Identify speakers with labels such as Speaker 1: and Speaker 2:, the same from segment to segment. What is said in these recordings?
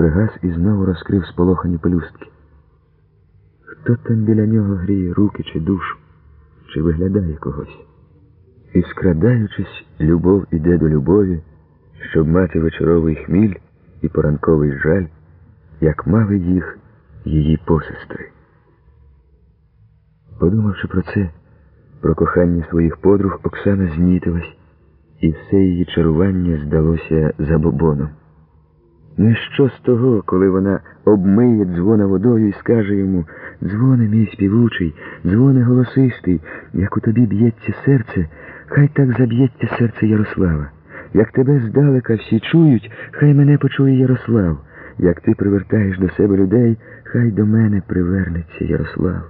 Speaker 1: пригас і знову розкрив сполохані пелюстки. Хто там біля нього гріє руки чи душу, чи виглядає когось? І, скрадаючись, любов іде до любові, щоб мати вечоровий хміль і поранковий жаль, як мали їх її посестри. Подумавши про це, про кохання своїх подруг, Оксана знітилась, і все її чарування здалося забобоном. Ну і що з того, коли вона обмиє дзвона водою і скаже йому дзвоне мій співучий, дзвоне голосистий, як у тобі б'ється серце, хай так заб'ється серце Ярослава. Як тебе здалека всі чують, хай мене почує Ярослав. Як ти привертаєш до себе людей, хай до мене привернеться Ярослав.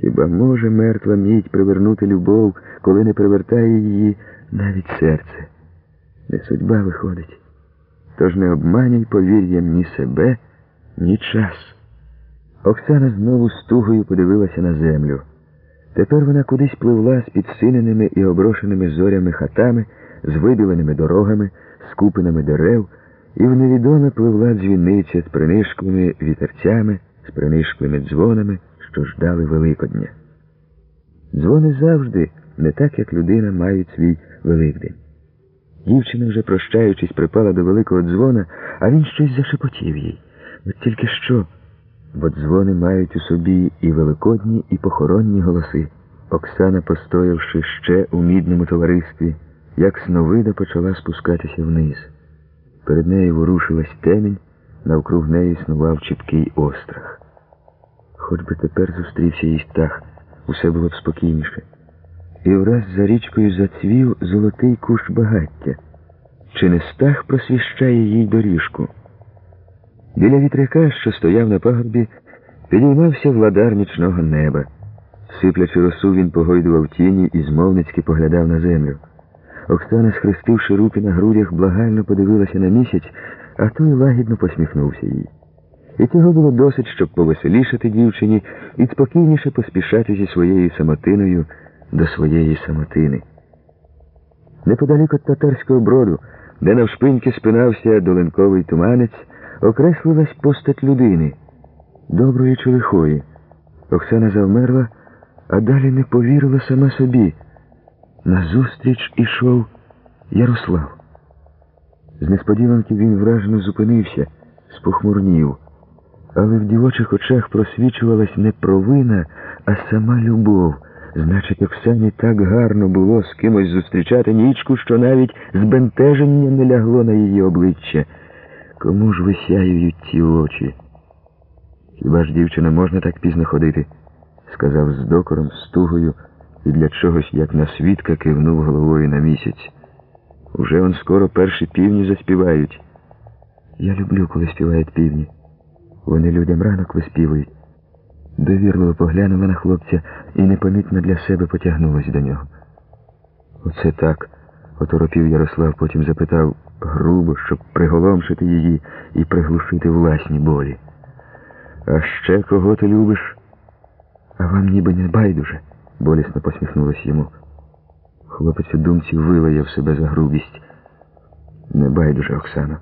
Speaker 1: Хіба може мертва мідь привернути любов, коли не привертає її навіть серце? Не судьба виходить. Тож не обманюй повір'ям ні себе, ні час. Оксана знову з тугою подивилася на землю. Тепер вона кудись пливла з підсиненими і оброшеними зорями хатами, з вибіленими дорогами, з купинами дерев, і в невідоме пливла дзвіниця з принишклими вітерцями, з принишклими дзвонами, що ждали Великодня. Дзвони завжди, не так, як людина, мають свій Великдень. Дівчина, вже прощаючись, припала до великого дзвона, а він щось зашепотів їй. От тільки що, бо дзвони мають у собі і великодні, і похоронні голоси. Оксана, постоявши ще у мідному товаристві, як сновида почала спускатися вниз. Перед нею ворушилась темінь, навкруг неї існував чіткий острах. Хоч би тепер зустрівся їй стах, усе було б спокійніше. І враз за річкою зацвів золотий кущ багаття. Чи не стах просвіщає їй доріжку? Біля вітряка, що стояв на пагорбі, підіймався владар нічного неба. Сиплячи росу, він погойдував тіні і змовницьки поглядав на землю. Оксана, схрестивши руки на грудях, благально подивилася на місяць, а той лагідно посміхнувся їй. І цього було досить, щоб повеселішати дівчині і спокійніше поспішати зі своєю самотиною до своєї самотини. Неподалік від татарського броду, де навшпиньки спинався долинковий туманець, окреслилась постать людини, доброї чи лихої. Оксана завмерла, а далі не повірила сама собі. Назустріч ішов Ярослав. З несподіванки він вражено зупинився, спохмурнів, але в дівочих очах просвічувалась не провина, а сама любов. Значить, Оксані так гарно було з кимось зустрічати нічку, що навіть збентеження не лягло на її обличчя. Кому ж висяюють ці очі? Хіба ж дівчина можна так пізно ходити? сказав з докором, з тугою, і для чогось, як на свідка, кивнув головою на місяць. Уже он скоро перші півні заспівають. Я люблю, коли співають півні. Вони людям ранок виспівують. Довірливо поглянула на хлопця і непомітно для себе потягнулась до нього. Оце так, оторопів Ярослав, потім запитав грубо, щоб приголомшити її і приглушити власні болі. А ще кого ти любиш? А вам ніби не байдуже, болісно посміхнулась йому. Хлопець у думці вилаяв себе за грубість. Не байдуже, Оксано.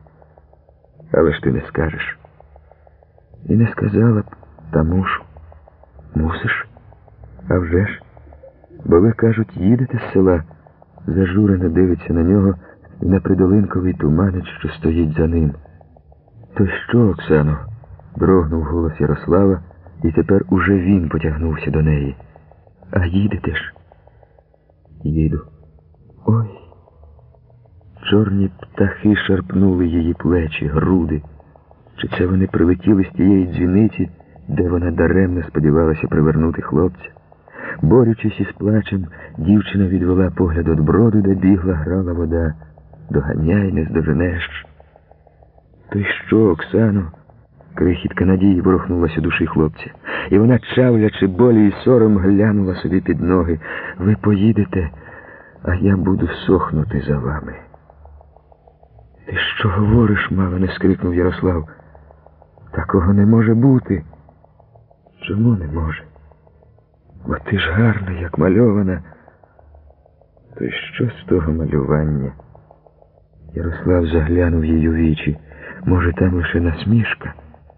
Speaker 1: Але ж ти не скажеш. І не сказала б, та мушу. Мусиш? А вже ж. Бо ви, кажуть, їдете з села, зажурено дивиться на нього і на придолинковий туманець, що стоїть за ним. То що, Оксано? дрогнув голос Ярослава, і тепер уже він потягнувся до неї. А їдете ж? Їду. Ой. Чорні птахи шарпнули її плечі, груди. Чи це вони прилетіли з тієї дзвіниці, де вона даремно сподівалася привернути хлопця? Борючись із плачем, дівчина відвела погляд від броду, де бігла, грала вода. Доганяй, не здоженеш. То й що, Оксано? Крихітка надії ворухнулася душі хлопця, і вона, чавлячи болі і сором, глянула собі під ноги. Ви поїдете, а я буду сохнути за вами. Ти що говориш, мало не скрикнув Ярослав. Такого не може бути. Чому не може? Бо ти ж гарна, як мальована. То й що з того малювання? Ярослав заглянув їй у вічі. Може, там лише насмішка.